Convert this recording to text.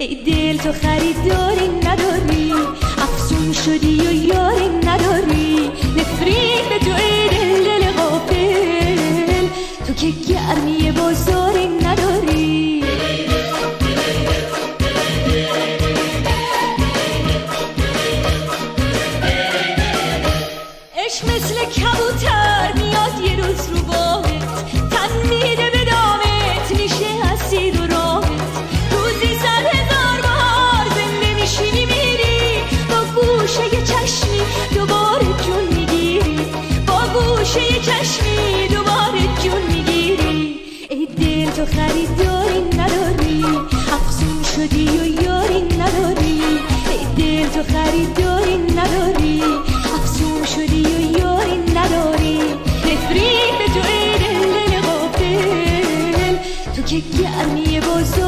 ای دل تو خریداری نداری افسون شدی و یاری نداری. نفرین به تو ای دل دل غافل. تو که گرمی بازاری نداری. عشق مثل کبوتر میاد یه روز رو تو خریداری نداری. افسون شدی و یاری نداری. ای دل تو خریداری نداری. افسون شدی و یاری نداری. نفرین به تو ای دل دل تو که گرمی بازار